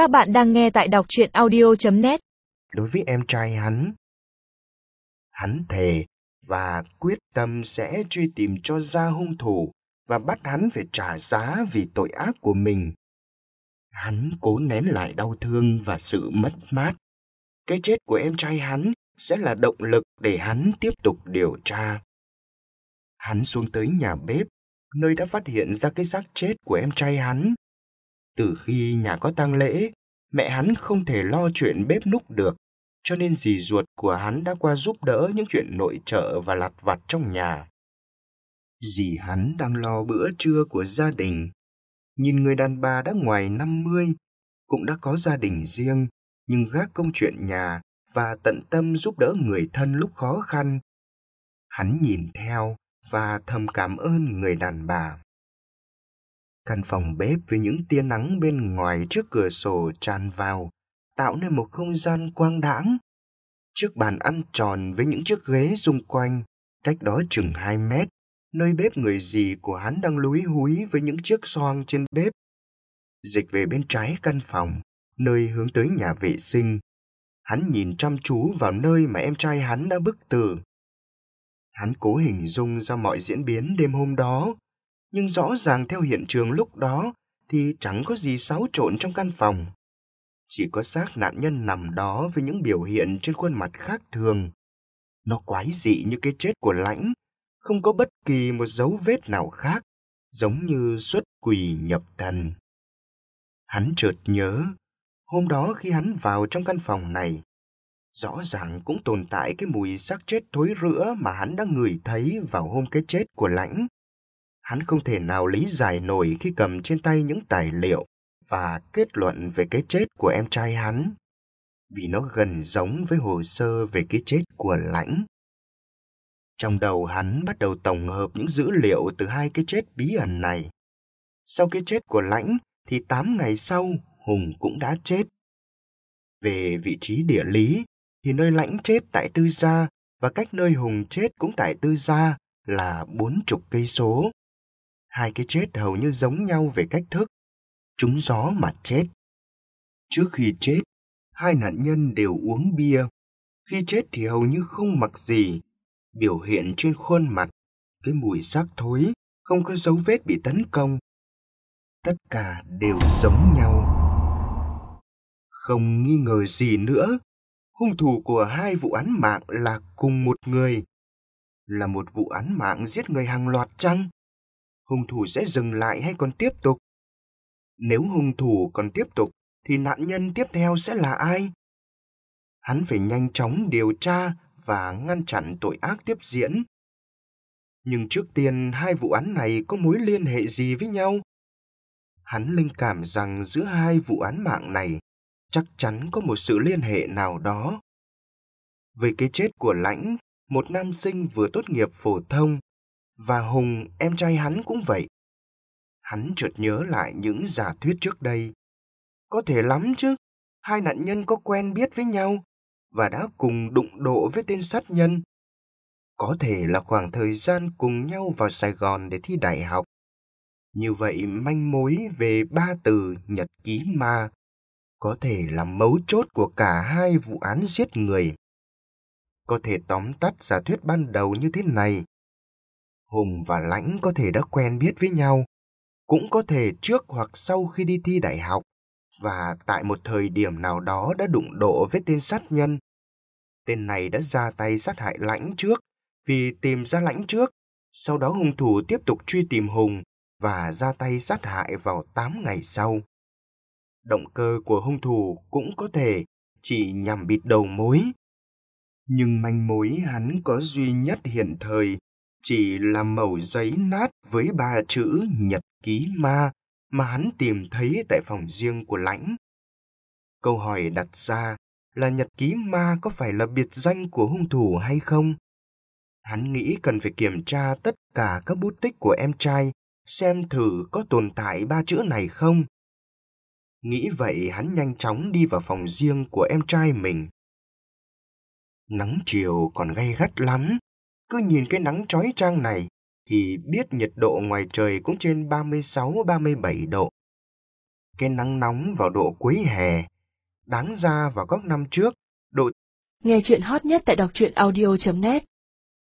Các bạn đang nghe tại đọc truyện audio.net đối với em trai hắn. Hắn thề và quyết tâm sẽ truy tìm cho ra hung thủ và bắt hắn phải trả giá vì tội ác của mình. Hắn cố nén lại đau thương và sự mất mát. Cái chết của em trai hắn sẽ là động lực để hắn tiếp tục điều tra. Hắn xuống tới nhà bếp, nơi đã phát hiện ra cái xác chết của em trai hắn. Từ khi nhà có tang lễ, mẹ hắn không thể lo chuyện bếp núc được, cho nên dì ruột của hắn đã qua giúp đỡ những chuyện nội trợ và lặt vặt trong nhà. Dì hắn đang lo bữa trưa của gia đình. Nhìn người đàn bà đã ngoài 50, cũng đã có gia đình riêng, nhưng gác công chuyện nhà và tận tâm giúp đỡ người thân lúc khó khăn. Hắn nhìn theo và thầm cảm ơn người đàn bà. Căn phòng bếp với những tia nắng bên ngoài trước cửa sổ tràn vào, tạo nên một không gian quang đãng. Chiếc bàn ăn tròn với những chiếc ghế xung quanh, cách đó chừng hai mét, nơi bếp người dì của hắn đang lúi húi với những chiếc xoong trên bếp. Dịch về bên trái căn phòng, nơi hướng tới nhà vệ sinh. Hắn nhìn chăm chú vào nơi mà em trai hắn đã bức tử. Hắn cố hình dung ra mọi diễn biến đêm hôm đó, nhưng rõ ràng theo hiện trường lúc đó thì chẳng có gì xáo trộn trong căn phòng. Chỉ có xác nạn nhân nằm đó với những biểu hiện trên khuôn mặt khác thường. Nó quái dị như cái chết của lãnh, không có bất kỳ một dấu vết nào khác, giống như xuất quỷ nhập thần. Hắn chợt nhớ, hôm đó khi hắn vào trong căn phòng này, rõ ràng cũng tồn tại cái mùi xác chết thối rữa mà hắn đã ngửi thấy vào hôm cái chết của lãnh. Hắn không thể nào lý giải nổi khi cầm trên tay những tài liệu và kết luận về cái chết của em trai hắn, vì nó gần giống với hồ sơ về cái chết của lãnh. Trong đầu hắn bắt đầu tổng hợp những dữ liệu từ hai cái chết bí ẩn này. Sau cái chết của lãnh thì 8 ngày sau Hùng cũng đã chết. Về vị trí địa lý thì nơi lãnh chết tại Tư Gia và cách nơi Hùng chết cũng tại Tư Gia là bốn chục cây số. Hai cái chết hầu như giống nhau về cách thức. Chúng gió mà chết. Trước khi chết, hai nạn nhân đều uống bia. Khi chết thì hầu như không mặc gì. Biểu hiện trên khuôn mặt, cái mùi xác thối, không có dấu vết bị tấn công. Tất cả đều giống nhau. Không nghi ngờ gì nữa, hung thủ của hai vụ án mạng là cùng một người. Là một vụ án mạng giết người hàng loạt chăng? Hung thủ sẽ dừng lại hay còn tiếp tục? Nếu hung thủ còn tiếp tục, thì nạn nhân tiếp theo sẽ là ai? Hắn phải nhanh chóng điều tra và ngăn chặn tội ác tiếp diễn. Nhưng trước tiên hai vụ án này có mối liên hệ gì với nhau? Hắn linh cảm rằng giữa hai vụ án mạng này chắc chắn có một sự liên hệ nào đó. Về cái chết của Lãnh, một nam sinh vừa tốt nghiệp phổ thông và Hùng, em trai hắn cũng vậy. Hắn chợt nhớ lại những giả thuyết trước đây. Có thể lắm chứ, hai nạn nhân có quen biết với nhau và đã cùng đụng độ với tên sát nhân. Có thể là khoảng thời gian cùng nhau vào Sài Gòn để thi đại học. Như vậy manh mối về ba từ nhật ký ma có thể là mấu chốt của cả hai vụ án giết người. Có thể tóm tắt giả thuyết ban đầu như thế này. Hùng và Lãnh có thể đã quen biết với nhau, cũng có thể trước hoặc sau khi đi thi đại học và tại một thời điểm nào đó đã đụng độ với tên sát nhân. Tên này đã ra tay sát hại Lãnh trước vì tìm ra Lãnh trước, sau đó hung thủ tiếp tục truy tìm Hùng và ra tay sát hại vào 8 ngày sau. Động cơ của hung thủ cũng có thể chỉ nhằm bịt đầu mối. Nhưng manh mối hắn có duy nhất hiện thời chỉ là mẩu giấy nát với ba chữ nhật ký ma mà hắn tìm thấy tại phòng riêng của lãnh. Câu hỏi đặt ra là nhật ký ma có phải là biệt danh của hung thủ hay không? Hắn nghĩ cần phải kiểm tra tất cả các bút tích của em trai xem thử có tồn tại ba chữ này không. Nghĩ vậy hắn nhanh chóng đi vào phòng riêng của em trai mình. Nắng chiều còn gay gắt lắm, cứ nhìn cái nắng trói trang này thì biết nhiệt độ ngoài trời cũng trên 36-37 độ. cái nắng nóng vào độ cuối hè. Đáng ra vào các năm trước, độ Nghe chuyện hot nhất tại đọc truyện audio.net